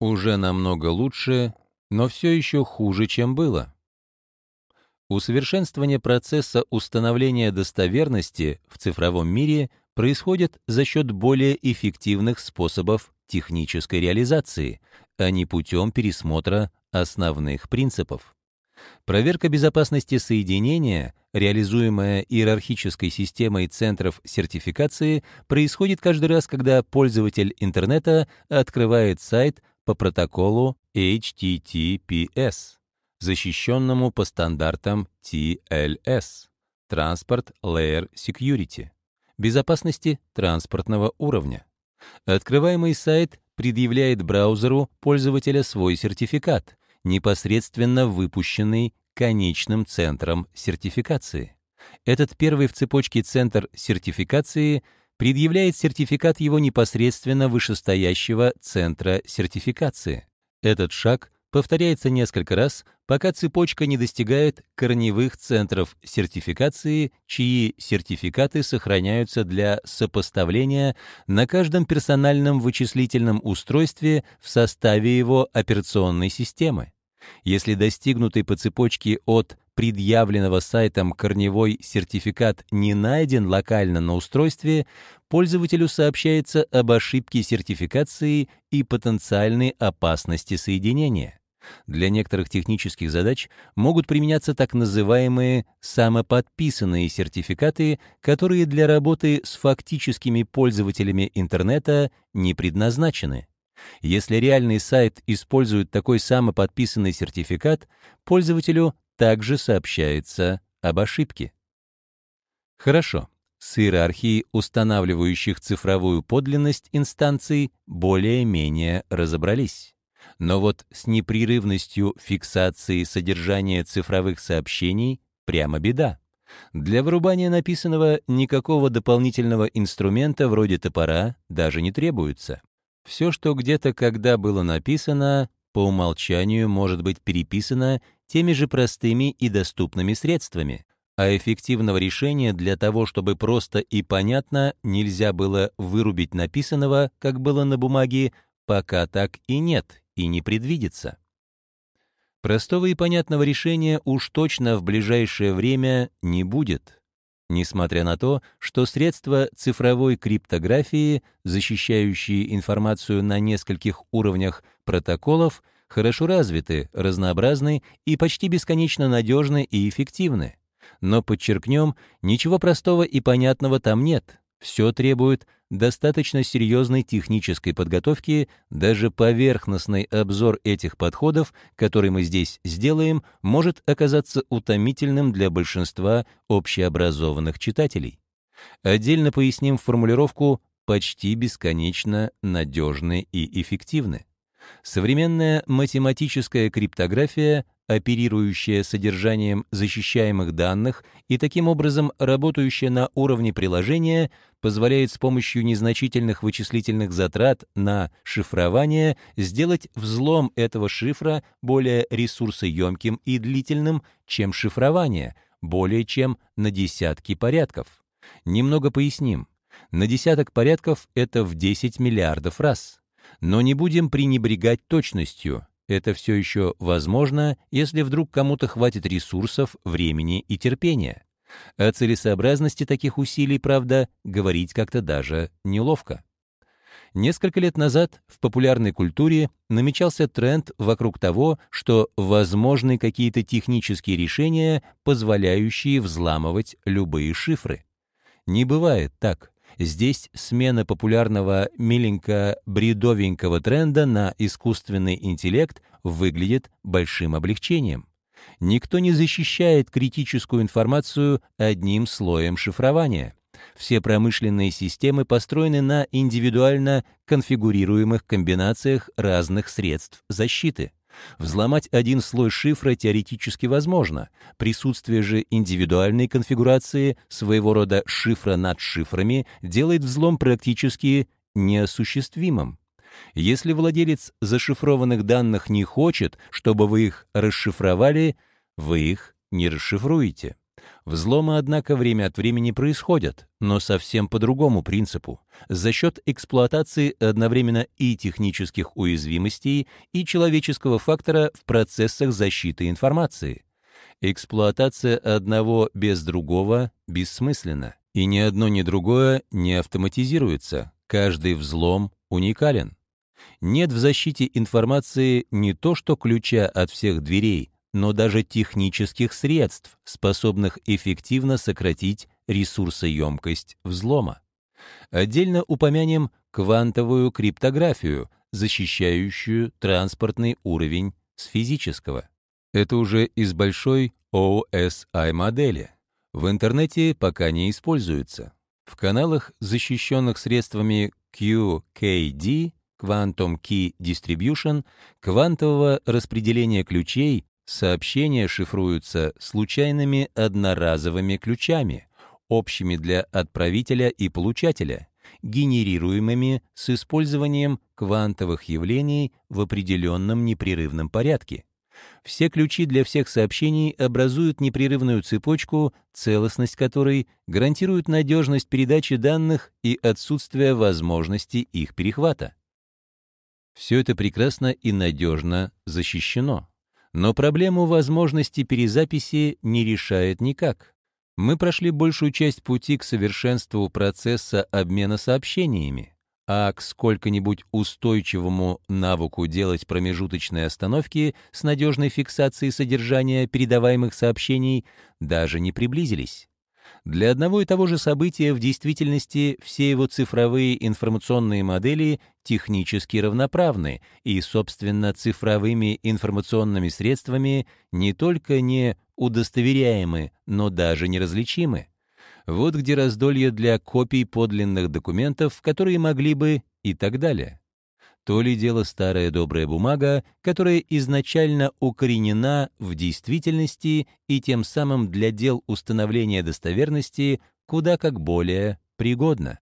Уже намного лучше, но все еще хуже, чем было. Усовершенствование процесса установления достоверности в цифровом мире происходит за счет более эффективных способов технической реализации, а не путем пересмотра основных принципов. Проверка безопасности соединения, реализуемая иерархической системой центров сертификации, происходит каждый раз, когда пользователь интернета открывает сайт по протоколу HTTPS, защищенному по стандартам TLS Transport Layer Security, безопасности транспортного уровня. Открываемый сайт предъявляет браузеру пользователя свой сертификат, непосредственно выпущенный конечным центром сертификации. Этот первый в цепочке центр сертификации предъявляет сертификат его непосредственно вышестоящего центра сертификации. Этот шаг повторяется несколько раз, пока цепочка не достигает корневых центров сертификации, чьи сертификаты сохраняются для сопоставления на каждом персональном вычислительном устройстве в составе его операционной системы. Если достигнутый по цепочке от предъявленного сайтом корневой сертификат не найден локально на устройстве, пользователю сообщается об ошибке сертификации и потенциальной опасности соединения. Для некоторых технических задач могут применяться так называемые самоподписанные сертификаты, которые для работы с фактическими пользователями интернета не предназначены. Если реальный сайт использует такой самоподписанный сертификат, пользователю также сообщается об ошибке. Хорошо. С иерархией устанавливающих цифровую подлинность инстанций более-менее разобрались. Но вот с непрерывностью фиксации содержания цифровых сообщений прямо беда. Для вырубания написанного никакого дополнительного инструмента вроде топора даже не требуется. Все, что где-то когда было написано, по умолчанию может быть переписано теми же простыми и доступными средствами, а эффективного решения для того, чтобы просто и понятно нельзя было вырубить написанного, как было на бумаге, пока так и нет и не предвидится. Простого и понятного решения уж точно в ближайшее время не будет, несмотря на то, что средства цифровой криптографии, защищающие информацию на нескольких уровнях протоколов, хорошо развиты, разнообразны и почти бесконечно надежны и эффективны. Но, подчеркнем, ничего простого и понятного там нет. Все требует достаточно серьезной технической подготовки, даже поверхностный обзор этих подходов, который мы здесь сделаем, может оказаться утомительным для большинства общеобразованных читателей. Отдельно поясним формулировку «почти бесконечно надежны и эффективны». Современная математическая криптография, оперирующая содержанием защищаемых данных и таким образом работающая на уровне приложения, позволяет с помощью незначительных вычислительных затрат на шифрование сделать взлом этого шифра более ресурсоемким и длительным, чем шифрование, более чем на десятки порядков. Немного поясним. На десяток порядков — это в 10 миллиардов раз. Но не будем пренебрегать точностью. Это все еще возможно, если вдруг кому-то хватит ресурсов, времени и терпения. О целесообразности таких усилий, правда, говорить как-то даже неловко. Несколько лет назад в популярной культуре намечался тренд вокруг того, что возможны какие-то технические решения, позволяющие взламывать любые шифры. Не бывает так. Здесь смена популярного миленько-бредовенького тренда на искусственный интеллект выглядит большим облегчением. Никто не защищает критическую информацию одним слоем шифрования. Все промышленные системы построены на индивидуально конфигурируемых комбинациях разных средств защиты. Взломать один слой шифра теоретически возможно. Присутствие же индивидуальной конфигурации, своего рода шифра над шифрами, делает взлом практически неосуществимым. Если владелец зашифрованных данных не хочет, чтобы вы их расшифровали, вы их не расшифруете. Взломы, однако, время от времени происходят, но совсем по другому принципу, за счет эксплуатации одновременно и технических уязвимостей, и человеческого фактора в процессах защиты информации. Эксплуатация одного без другого бессмысленна, и ни одно, ни другое не автоматизируется, каждый взлом уникален. Нет в защите информации не то что ключа от всех дверей, но даже технических средств, способных эффективно сократить ресурсоемкость взлома. Отдельно упомянем квантовую криптографию, защищающую транспортный уровень с физического. Это уже из большой OSI модели. В интернете пока не используется. В каналах, защищенных средствами QKD, Quantum Key Distribution, квантового распределения ключей Сообщения шифруются случайными одноразовыми ключами, общими для отправителя и получателя, генерируемыми с использованием квантовых явлений в определенном непрерывном порядке. Все ключи для всех сообщений образуют непрерывную цепочку, целостность которой гарантирует надежность передачи данных и отсутствие возможности их перехвата. Все это прекрасно и надежно защищено. Но проблему возможности перезаписи не решает никак. Мы прошли большую часть пути к совершенству процесса обмена сообщениями, а к сколько-нибудь устойчивому навыку делать промежуточные остановки с надежной фиксацией содержания передаваемых сообщений даже не приблизились. Для одного и того же события в действительности все его цифровые информационные модели технически равноправны и, собственно, цифровыми информационными средствами не только не удостоверяемы, но даже неразличимы. Вот где раздолье для копий подлинных документов, которые могли бы и так далее то ли дело старая добрая бумага, которая изначально укоренена в действительности и тем самым для дел установления достоверности куда как более пригодна.